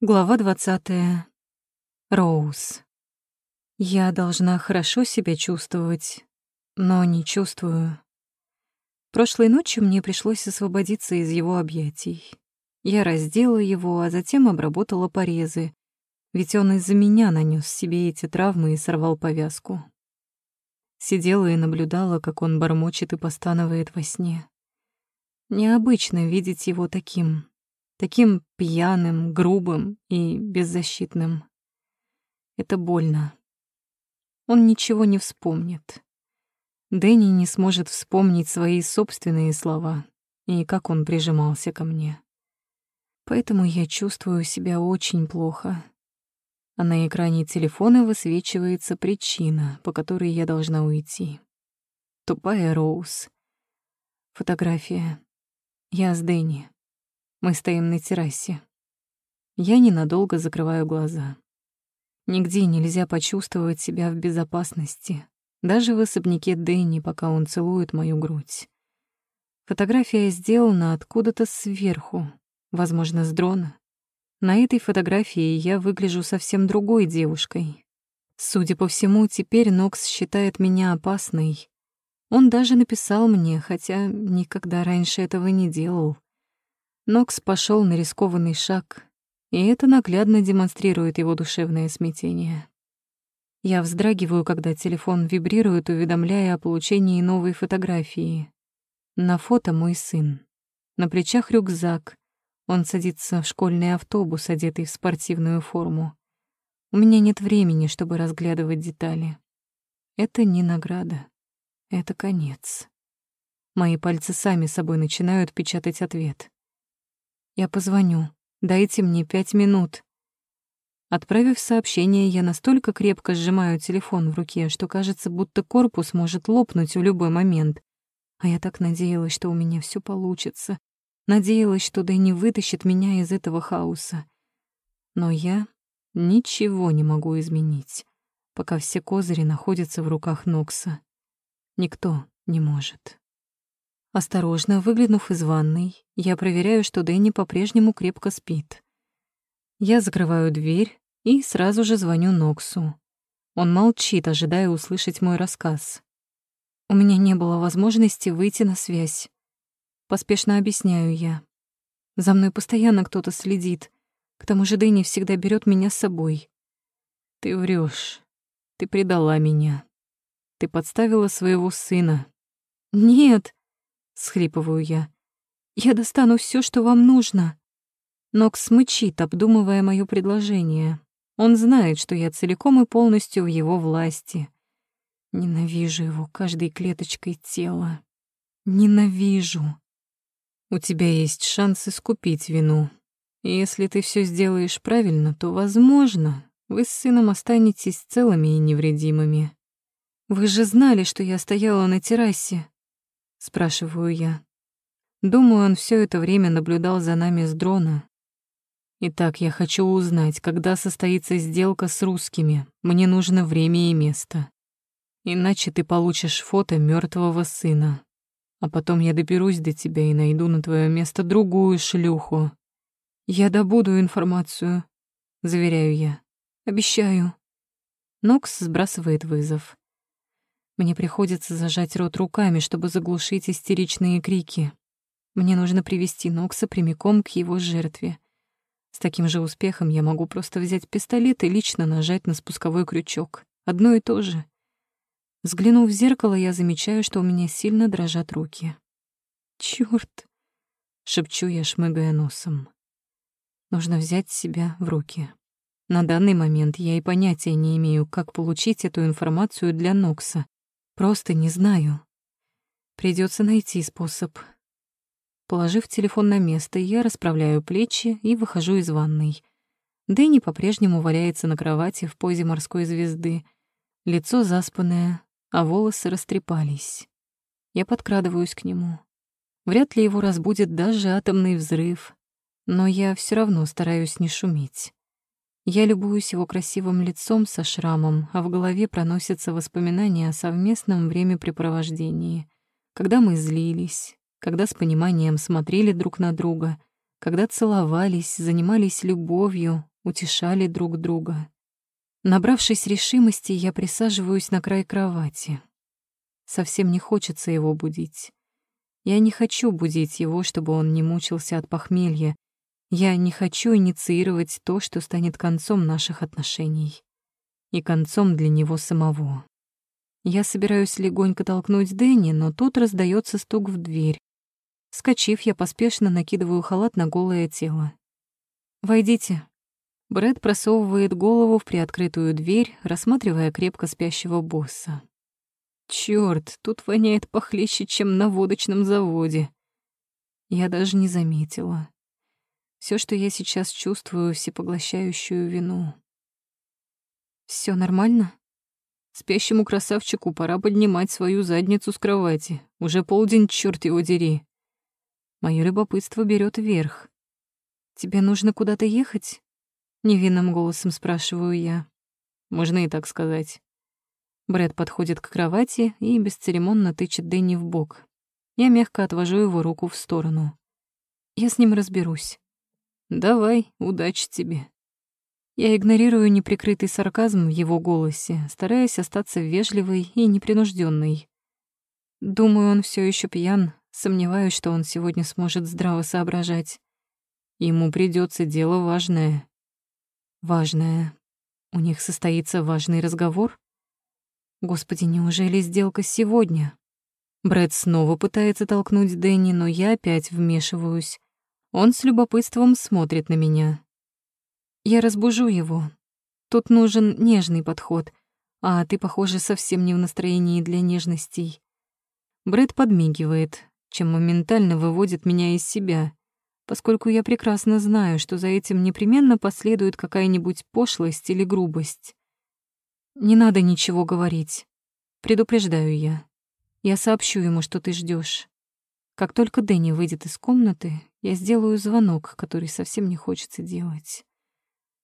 Глава двадцатая. Роуз. Я должна хорошо себя чувствовать, но не чувствую. Прошлой ночью мне пришлось освободиться из его объятий. Я раздела его, а затем обработала порезы, ведь он из-за меня нанес себе эти травмы и сорвал повязку. Сидела и наблюдала, как он бормочет и постанывает во сне. Необычно видеть его таким, таким пьяным, грубым и беззащитным. Это больно. Он ничего не вспомнит. Дэнни не сможет вспомнить свои собственные слова и как он прижимался ко мне. Поэтому я чувствую себя очень плохо. А на экране телефона высвечивается причина, по которой я должна уйти. Тупая Роуз. Фотография. Я с Дэнни. Мы стоим на террасе. Я ненадолго закрываю глаза. Нигде нельзя почувствовать себя в безопасности, даже в особняке Дэнни, пока он целует мою грудь. Фотография сделана откуда-то сверху, возможно, с дрона. На этой фотографии я выгляжу совсем другой девушкой. Судя по всему, теперь Нокс считает меня опасной. Он даже написал мне, хотя никогда раньше этого не делал. Нокс пошел на рискованный шаг, и это наглядно демонстрирует его душевное смятение. Я вздрагиваю, когда телефон вибрирует, уведомляя о получении новой фотографии. На фото мой сын. На плечах рюкзак. Он садится в школьный автобус, одетый в спортивную форму. У меня нет времени, чтобы разглядывать детали. Это не награда. Это конец. Мои пальцы сами собой начинают печатать ответ. Я позвоню. Дайте мне пять минут. Отправив сообщение, я настолько крепко сжимаю телефон в руке, что кажется, будто корпус может лопнуть в любой момент. А я так надеялась, что у меня все получится. Надеялась, что Дэнни вытащит меня из этого хаоса. Но я ничего не могу изменить, пока все козыри находятся в руках Нокса. Никто не может. Осторожно выглянув из ванной, я проверяю, что Дэнни по-прежнему крепко спит. Я закрываю дверь и сразу же звоню Ноксу. Он молчит, ожидая услышать мой рассказ. У меня не было возможности выйти на связь. Поспешно объясняю я. За мной постоянно кто-то следит. К тому же Дэнни всегда берет меня с собой. Ты врешь. Ты предала меня. Ты подставила своего сына. Нет, схлипываю я. Я достану все, что вам нужно. Нокс мычит, обдумывая моё предложение. Он знает, что я целиком и полностью в его власти. Ненавижу его каждой клеточкой тела. Ненавижу. У тебя есть шанс искупить вину. И если ты все сделаешь правильно, то, возможно, вы с сыном останетесь целыми и невредимыми. Вы же знали, что я стояла на террасе, — спрашиваю я. Думаю, он все это время наблюдал за нами с дрона. Итак, я хочу узнать, когда состоится сделка с русскими. Мне нужно время и место. Иначе ты получишь фото мертвого сына. А потом я доберусь до тебя и найду на твое место другую шлюху. Я добуду информацию, заверяю я. Обещаю. Нокс сбрасывает вызов. Мне приходится зажать рот руками, чтобы заглушить истеричные крики. Мне нужно привести Нокса прямиком к его жертве. С таким же успехом я могу просто взять пистолет и лично нажать на спусковой крючок. Одно и то же. Взглянув в зеркало, я замечаю, что у меня сильно дрожат руки. «Чёрт!» — шепчу я, шмыгая носом. Нужно взять себя в руки. На данный момент я и понятия не имею, как получить эту информацию для Нокса. Просто не знаю. Придется найти способ. Положив телефон на место, я расправляю плечи и выхожу из ванной. Дэнни по-прежнему валяется на кровати в позе морской звезды. Лицо заспанное, а волосы растрепались. Я подкрадываюсь к нему. Вряд ли его разбудит даже атомный взрыв, но я все равно стараюсь не шуметь. Я любуюсь его красивым лицом со шрамом, а в голове проносятся воспоминания о совместном времяпрепровождении. Когда мы злились, когда с пониманием смотрели друг на друга, когда целовались, занимались любовью, утешали друг друга. Набравшись решимости, я присаживаюсь на край кровати. Совсем не хочется его будить. Я не хочу будить его, чтобы он не мучился от похмелья. Я не хочу инициировать то, что станет концом наших отношений. И концом для него самого. Я собираюсь легонько толкнуть Дэнни, но тут раздается стук в дверь. Скочив, я поспешно накидываю халат на голое тело. «Войдите». Брэд просовывает голову в приоткрытую дверь, рассматривая крепко спящего босса. Чёрт, тут воняет похлеще, чем на водочном заводе. Я даже не заметила. Всё, что я сейчас чувствую, всепоглощающую вину. Всё нормально? Спящему красавчику пора поднимать свою задницу с кровати. Уже полдень, чёрт его дери. Моё любопытство берёт верх. «Тебе нужно куда-то ехать?» Невинным голосом спрашиваю я. Можно и так сказать. Брэд подходит к кровати и бесцеремонно тычет Дэнни в бок. Я мягко отвожу его руку в сторону. Я с ним разберусь. Давай, удачи тебе. Я игнорирую неприкрытый сарказм в его голосе, стараясь остаться вежливой и непринужденной. Думаю, он все еще пьян, сомневаюсь, что он сегодня сможет здраво соображать. Ему придется дело важное. Важное. У них состоится важный разговор? Господи, неужели сделка сегодня? Брэд снова пытается толкнуть Дэнни, но я опять вмешиваюсь. Он с любопытством смотрит на меня. Я разбужу его. Тут нужен нежный подход, а ты, похоже, совсем не в настроении для нежностей. Брэд подмигивает, чем моментально выводит меня из себя, поскольку я прекрасно знаю, что за этим непременно последует какая-нибудь пошлость или грубость. Не надо ничего говорить. Предупреждаю я. Я сообщу ему, что ты ждешь. Как только Дэнни выйдет из комнаты, я сделаю звонок, который совсем не хочется делать.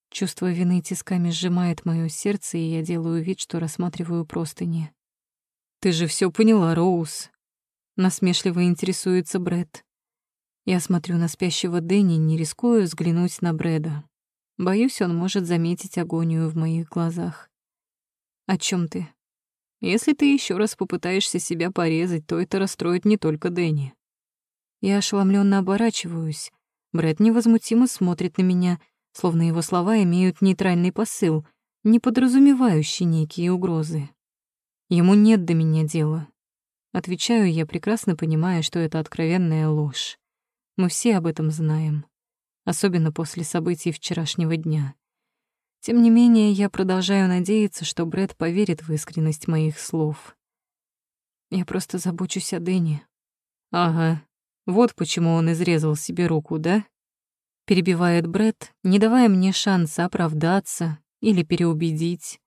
Чувство вины тисками сжимает моё сердце, и я делаю вид, что рассматриваю простыни. «Ты же всё поняла, Роуз?» Насмешливо интересуется Брэд. Я смотрю на спящего Дэнни, не рискую взглянуть на Брэда. Боюсь, он может заметить агонию в моих глазах. О чем ты? Если ты еще раз попытаешься себя порезать, то это расстроит не только Дэнни. Я ошеломленно оборачиваюсь. Брэд невозмутимо смотрит на меня, словно его слова имеют нейтральный посыл, не подразумевающий некие угрозы. Ему нет до меня дела. Отвечаю я, прекрасно понимая, что это откровенная ложь. Мы все об этом знаем, особенно после событий вчерашнего дня. Тем не менее, я продолжаю надеяться, что Брэд поверит в искренность моих слов. Я просто забочусь о Дэнни. Ага, вот почему он изрезал себе руку, да? Перебивает Брэд, не давая мне шанса оправдаться или переубедить.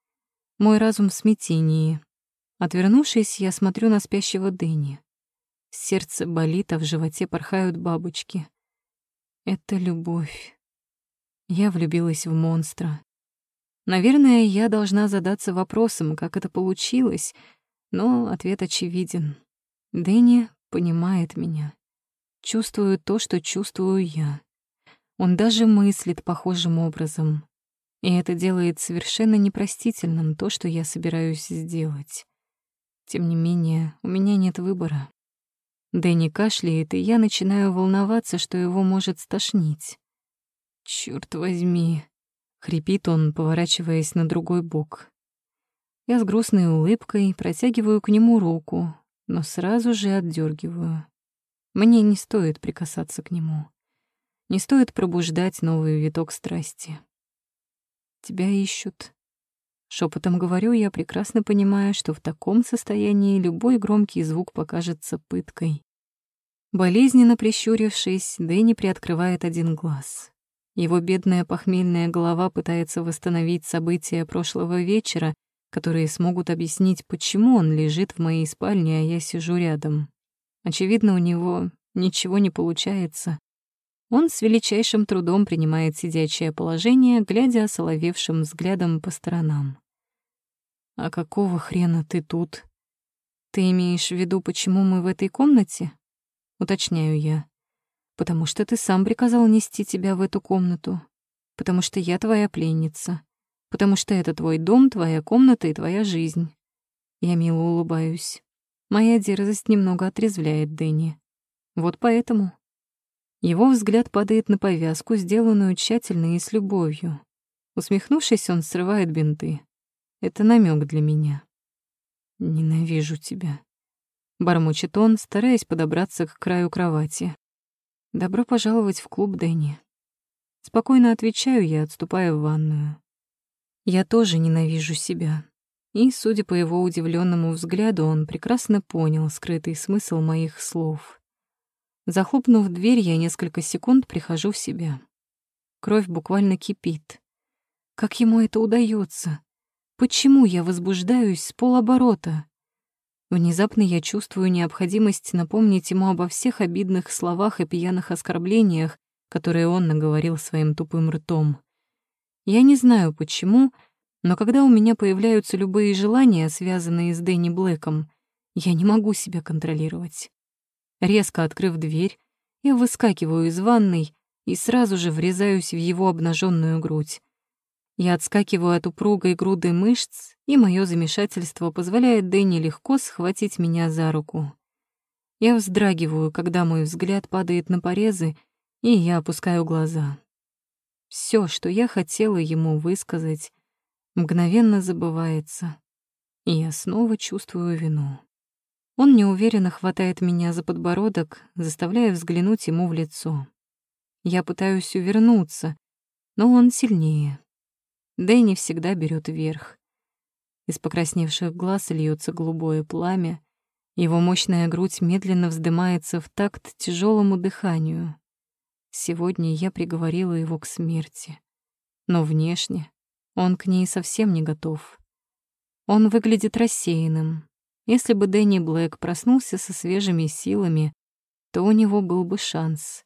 Мой разум в смятении. Отвернувшись, я смотрю на спящего Дэнни. Сердце болит, а в животе порхают бабочки. Это любовь. Я влюбилась в монстра. Наверное, я должна задаться вопросом, как это получилось, но ответ очевиден. Дэнни понимает меня, чувствует то, что чувствую я. Он даже мыслит похожим образом. И это делает совершенно непростительным то, что я собираюсь сделать. Тем не менее, у меня нет выбора. Дэнни кашляет, и я начинаю волноваться, что его может стошнить. Чёрт возьми, Хрипит он, поворачиваясь на другой бок. Я с грустной улыбкой протягиваю к нему руку, но сразу же отдергиваю. Мне не стоит прикасаться к нему. Не стоит пробуждать новый виток страсти. Тебя ищут. Шепотом говорю, я прекрасно понимаю, что в таком состоянии любой громкий звук покажется пыткой. Болезненно прищурившись, Дэнни приоткрывает один глаз. Его бедная похмельная голова пытается восстановить события прошлого вечера, которые смогут объяснить, почему он лежит в моей спальне, а я сижу рядом. Очевидно, у него ничего не получается. Он с величайшим трудом принимает сидячее положение, глядя соловевшим взглядом по сторонам. «А какого хрена ты тут? Ты имеешь в виду, почему мы в этой комнате?» Уточняю я потому что ты сам приказал нести тебя в эту комнату. потому что я твоя пленница, потому что это твой дом, твоя комната и твоя жизнь. Я мило улыбаюсь. Моя дерзость немного отрезвляет Дэнни. Вот поэтому. Его взгляд падает на повязку, сделанную тщательно и с любовью. Усмехнувшись, он срывает бинты. Это намек для меня. «Ненавижу тебя», — бормочет он, стараясь подобраться к краю кровати. «Добро пожаловать в клуб Дэнни». Спокойно отвечаю я, отступая в ванную. Я тоже ненавижу себя. И, судя по его удивленному взгляду, он прекрасно понял скрытый смысл моих слов. Захлопнув дверь, я несколько секунд прихожу в себя. Кровь буквально кипит. Как ему это удается? Почему я возбуждаюсь с полоборота? Внезапно я чувствую необходимость напомнить ему обо всех обидных словах и пьяных оскорблениях, которые он наговорил своим тупым ртом. Я не знаю почему, но когда у меня появляются любые желания, связанные с Дэнни Блэком, я не могу себя контролировать. Резко открыв дверь, я выскакиваю из ванной и сразу же врезаюсь в его обнаженную грудь. Я отскакиваю от упругой груды мышц, и мое замешательство позволяет Дэнни легко схватить меня за руку. Я вздрагиваю, когда мой взгляд падает на порезы, и я опускаю глаза. Все, что я хотела ему высказать, мгновенно забывается, и я снова чувствую вину. Он неуверенно хватает меня за подбородок, заставляя взглянуть ему в лицо. Я пытаюсь увернуться, но он сильнее. Дэнни всегда берет верх. Из покрасневших глаз льется голубое пламя, его мощная грудь медленно вздымается в такт тяжелому дыханию. Сегодня я приговорила его к смерти, но внешне он к ней совсем не готов. Он выглядит рассеянным. Если бы Дэнни Блэк проснулся со свежими силами, то у него был бы шанс.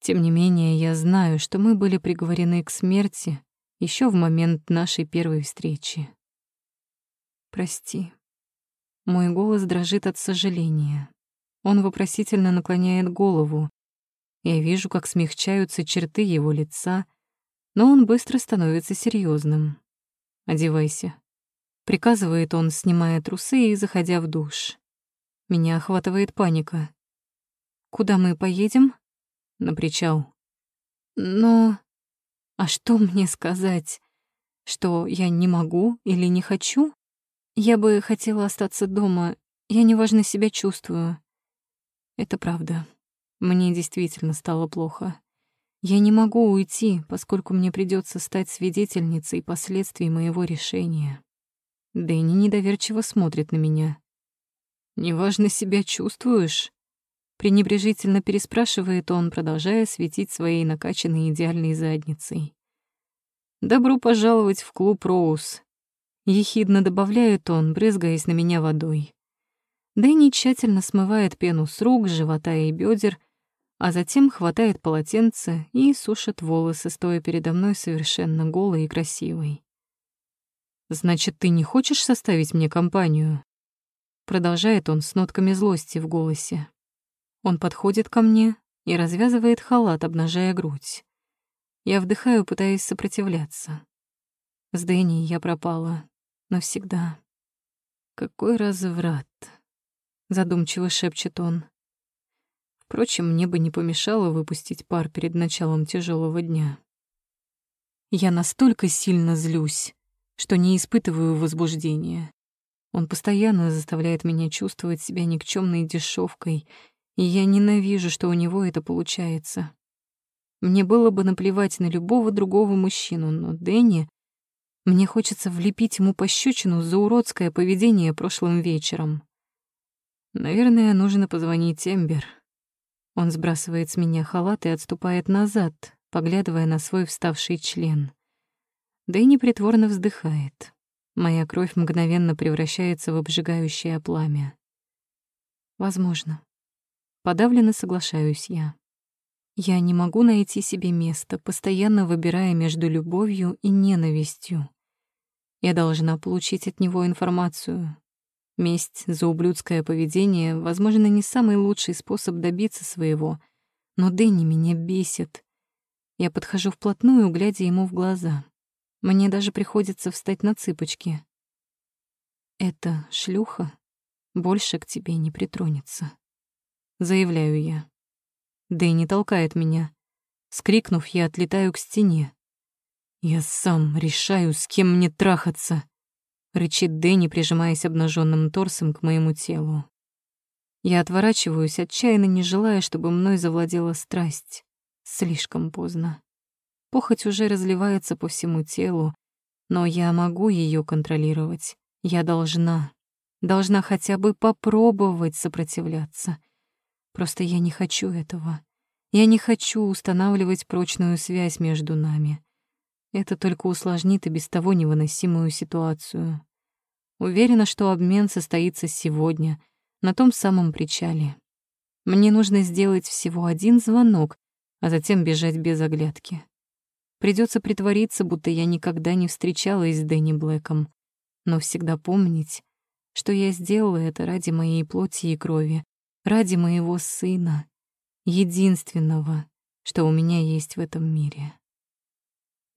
Тем не менее, я знаю, что мы были приговорены к смерти еще в момент нашей первой встречи. Прости. Мой голос дрожит от сожаления. Он вопросительно наклоняет голову. Я вижу, как смягчаются черты его лица, но он быстро становится серьезным. «Одевайся», — приказывает он, снимая трусы и заходя в душ. Меня охватывает паника. «Куда мы поедем?» «На причал». «Но...» А что мне сказать? Что я не могу или не хочу? Я бы хотела остаться дома. Я неважно себя чувствую. Это правда. Мне действительно стало плохо. Я не могу уйти, поскольку мне придется стать свидетельницей последствий моего решения. Дэнни недоверчиво смотрит на меня. «Неважно себя чувствуешь?» Пренебрежительно переспрашивает он, продолжая светить своей накачанной идеальной задницей. «Добро пожаловать в клуб Роуз», — ехидно добавляет он, брызгаясь на меня водой. Дэнни тщательно смывает пену с рук, живота и бедер, а затем хватает полотенце и сушит волосы, стоя передо мной совершенно голой и красивой. «Значит, ты не хочешь составить мне компанию?» Продолжает он с нотками злости в голосе. Он подходит ко мне и развязывает халат, обнажая грудь. Я вдыхаю, пытаясь сопротивляться. С Дэнни я пропала. Навсегда. Какой разврат. Задумчиво шепчет он. Впрочем, мне бы не помешало выпустить пар перед началом тяжелого дня. Я настолько сильно злюсь, что не испытываю возбуждения. Он постоянно заставляет меня чувствовать себя никчемной дешевкой и я ненавижу, что у него это получается. Мне было бы наплевать на любого другого мужчину, но Дэнни... Мне хочется влепить ему пощечину за уродское поведение прошлым вечером. Наверное, нужно позвонить Эмбер. Он сбрасывает с меня халат и отступает назад, поглядывая на свой вставший член. Дэнни притворно вздыхает. Моя кровь мгновенно превращается в обжигающее пламя. Возможно. Подавленно соглашаюсь я. Я не могу найти себе места, постоянно выбирая между любовью и ненавистью. Я должна получить от него информацию. Месть за ублюдское поведение, возможно, не самый лучший способ добиться своего, но Дэнни меня бесит. Я подхожу вплотную, глядя ему в глаза. Мне даже приходится встать на цыпочки. Эта шлюха больше к тебе не притронется. Заявляю я. Дэнни толкает меня. Скрикнув, я отлетаю к стене. «Я сам решаю, с кем мне трахаться», — рычит Дэнни, прижимаясь обнаженным торсом к моему телу. Я отворачиваюсь, отчаянно не желая, чтобы мной завладела страсть. Слишком поздно. Похоть уже разливается по всему телу, но я могу ее контролировать. Я должна. Должна хотя бы попробовать сопротивляться. Просто я не хочу этого. Я не хочу устанавливать прочную связь между нами. Это только усложнит и без того невыносимую ситуацию. Уверена, что обмен состоится сегодня, на том самом причале. Мне нужно сделать всего один звонок, а затем бежать без оглядки. Придется притвориться, будто я никогда не встречалась с Дэнни Блэком, но всегда помнить, что я сделала это ради моей плоти и крови, ради моего сына, единственного, что у меня есть в этом мире.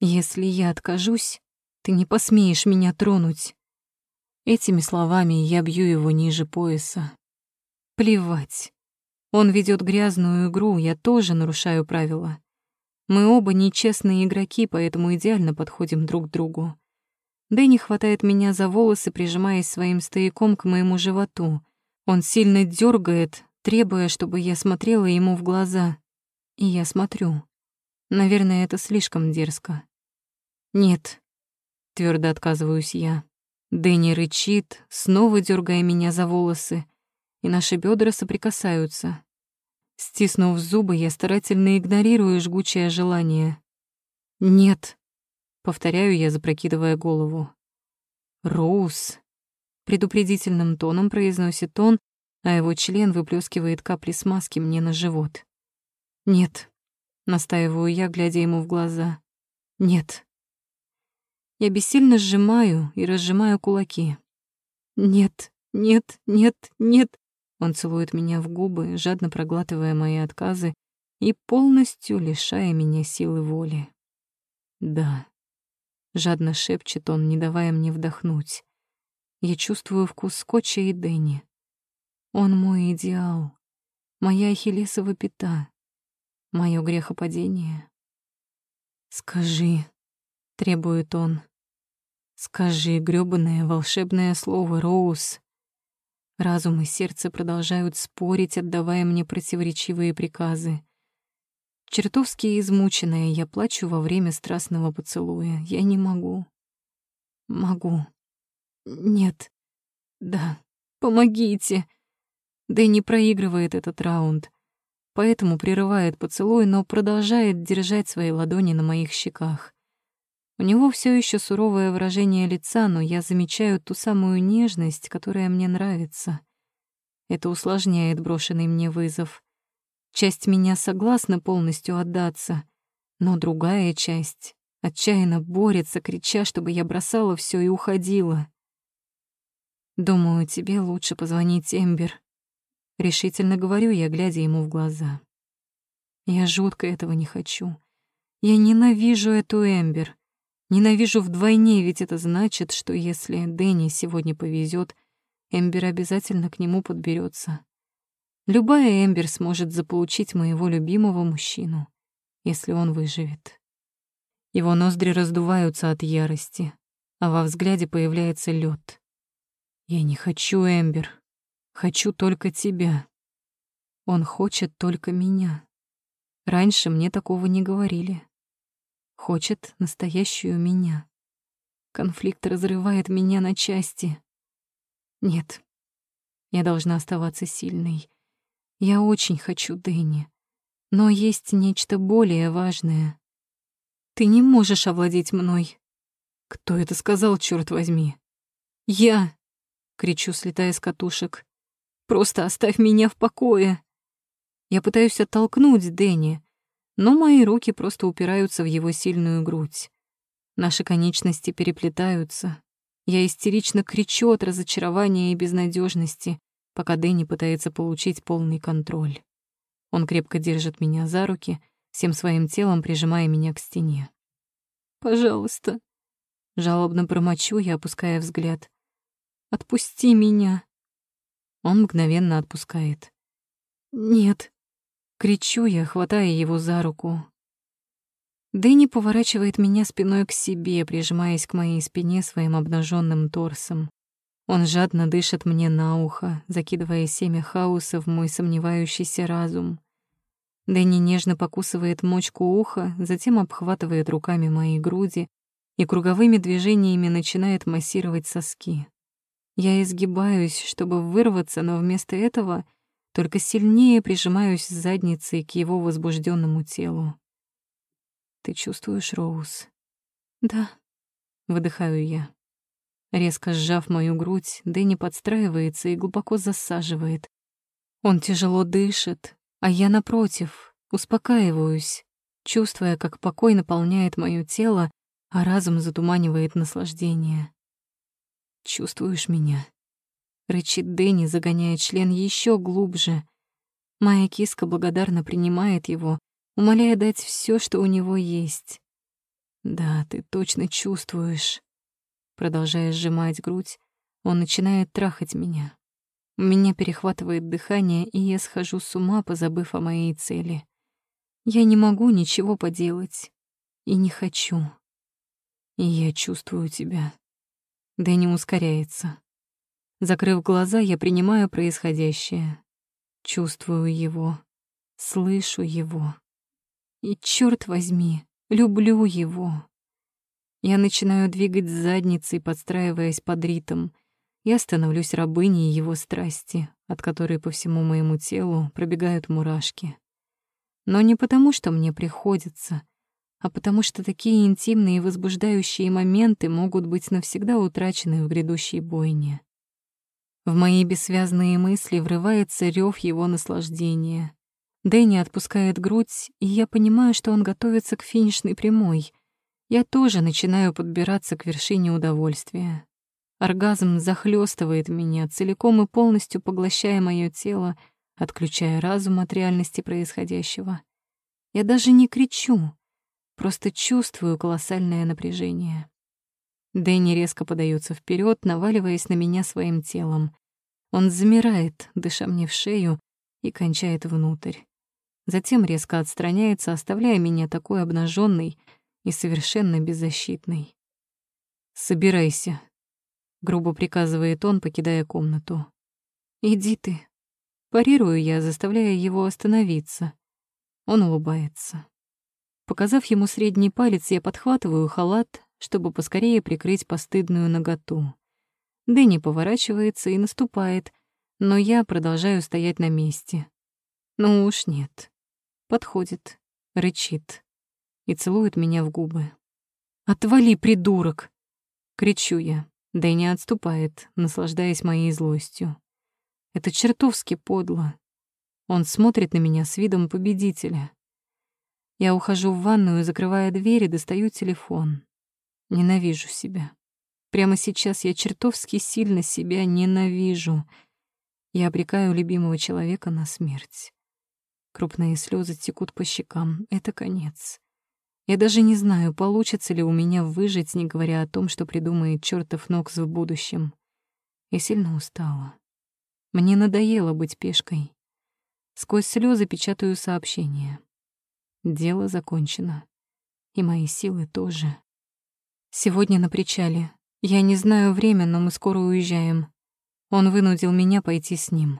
Если я откажусь, ты не посмеешь меня тронуть. Этими словами я бью его ниже пояса. Плевать. Он ведет грязную игру, я тоже нарушаю правила. Мы оба нечестные игроки, поэтому идеально подходим друг к другу. Дэнни хватает меня за волосы, прижимаясь своим стояком к моему животу. Он сильно дергает, требуя, чтобы я смотрела ему в глаза. И я смотрю. Наверное, это слишком дерзко. «Нет», — твердо отказываюсь я. Дэнни рычит, снова дергая меня за волосы, и наши бедра соприкасаются. Стиснув зубы, я старательно игнорирую жгучее желание. «Нет», — повторяю я, запрокидывая голову. «Роуз», — предупредительным тоном произносит он, а его член выплескивает капли смазки мне на живот. «Нет», — настаиваю я, глядя ему в глаза. «Нет». Я бессильно сжимаю и разжимаю кулаки. «Нет, нет, нет, нет!» Он целует меня в губы, жадно проглатывая мои отказы и полностью лишая меня силы воли. «Да», — жадно шепчет он, не давая мне вдохнуть. Я чувствую вкус скотча и Дэнни. Он мой идеал, моя ахиллесова пята, моё грехопадение. «Скажи», — требует он, Скажи грёбаное волшебное слово, Роуз. Разум и сердце продолжают спорить, отдавая мне противоречивые приказы. Чертовски измученная, я плачу во время страстного поцелуя. Я не могу. Могу. Нет. Да. Помогите. Дэнни проигрывает этот раунд, поэтому прерывает поцелуй, но продолжает держать свои ладони на моих щеках. У него все еще суровое выражение лица, но я замечаю ту самую нежность, которая мне нравится. Это усложняет брошенный мне вызов. Часть меня согласна полностью отдаться, но другая часть отчаянно борется, крича, чтобы я бросала все и уходила. «Думаю, тебе лучше позвонить Эмбер», — решительно говорю я, глядя ему в глаза. «Я жутко этого не хочу. Я ненавижу эту Эмбер. Ненавижу вдвойне, ведь это значит, что если Дэнни сегодня повезет, Эмбер обязательно к нему подберется. Любая Эмбер сможет заполучить моего любимого мужчину, если он выживет. Его ноздри раздуваются от ярости, а во взгляде появляется лед. Я не хочу Эмбер, хочу только тебя. Он хочет только меня. Раньше мне такого не говорили. Хочет настоящую меня. Конфликт разрывает меня на части. Нет, я должна оставаться сильной. Я очень хочу Дэнни. Но есть нечто более важное. Ты не можешь овладеть мной. Кто это сказал, черт возьми? Я! Кричу, слетая с катушек. Просто оставь меня в покое. Я пытаюсь оттолкнуть Дэнни, но мои руки просто упираются в его сильную грудь. Наши конечности переплетаются. Я истерично кричу от разочарования и безнадежности, пока Дэнни пытается получить полный контроль. Он крепко держит меня за руки, всем своим телом прижимая меня к стене. «Пожалуйста», — жалобно промочу я, опуская взгляд. «Отпусти меня». Он мгновенно отпускает. «Нет», — кричу я, хватая его за руку. Дэнни поворачивает меня спиной к себе, прижимаясь к моей спине своим обнаженным торсом. Он жадно дышит мне на ухо, закидывая семя хаоса в мой сомневающийся разум. Дэнни нежно покусывает мочку уха, затем обхватывает руками мои груди и круговыми движениями начинает массировать соски. Я изгибаюсь, чтобы вырваться, но вместо этого только сильнее прижимаюсь задницей к его возбужденному телу. «Ты чувствуешь, Роуз?» «Да», — выдыхаю я. Резко сжав мою грудь, Дэнни подстраивается и глубоко засаживает. Он тяжело дышит, а я, напротив, успокаиваюсь, чувствуя, как покой наполняет моё тело, а разум затуманивает наслаждение. «Чувствуешь меня?» — рычит Дэнни, загоняя член еще глубже. Моя киска благодарно принимает его, умоляя дать все, что у него есть. «Да, ты точно чувствуешь». Продолжая сжимать грудь, он начинает трахать меня. Меня перехватывает дыхание, и я схожу с ума, позабыв о моей цели. Я не могу ничего поделать. И не хочу. И я чувствую тебя. Дэнни ускоряется. Закрыв глаза, я принимаю происходящее. Чувствую его. Слышу его. И, черт возьми, люблю его. Я начинаю двигать задницей, подстраиваясь под ритм. Я становлюсь рабыней его страсти, от которой по всему моему телу пробегают мурашки. Но не потому, что мне приходится, а потому что такие интимные и возбуждающие моменты могут быть навсегда утрачены в грядущей бойне. В мои бессвязные мысли врывается рев его наслаждения. Дэнни отпускает грудь, и я понимаю, что он готовится к финишной прямой — я тоже начинаю подбираться к вершине удовольствия. Оргазм захлестывает меня, целиком и полностью поглощая мое тело, отключая разум от реальности происходящего. Я даже не кричу, просто чувствую колоссальное напряжение. Дэнни резко подается вперед, наваливаясь на меня своим телом. Он замирает, дыша мне в шею, и кончает внутрь. Затем резко отстраняется, оставляя меня такой обнаженной, и совершенно беззащитный. «Собирайся», — грубо приказывает он, покидая комнату. «Иди ты». Парирую я, заставляя его остановиться. Он улыбается. Показав ему средний палец, я подхватываю халат, чтобы поскорее прикрыть постыдную наготу. Дэнни поворачивается и наступает, но я продолжаю стоять на месте. Ну уж нет. Подходит, рычит и целует меня в губы. «Отвали, придурок!» — кричу я. Дэнни отступает, наслаждаясь моей злостью. Это чертовски подло. Он смотрит на меня с видом победителя. Я ухожу в ванную, закрывая дверь и достаю телефон. Ненавижу себя. Прямо сейчас я чертовски сильно себя ненавижу. Я обрекаю любимого человека на смерть. Крупные слезы текут по щекам. Это конец. Я даже не знаю, получится ли у меня выжить, не говоря о том, что придумает чертов Нокс в будущем. Я сильно устала. Мне надоело быть пешкой. Сквозь слезы печатаю сообщение. Дело закончено. И мои силы тоже. Сегодня на причале. Я не знаю время, но мы скоро уезжаем. Он вынудил меня пойти с ним.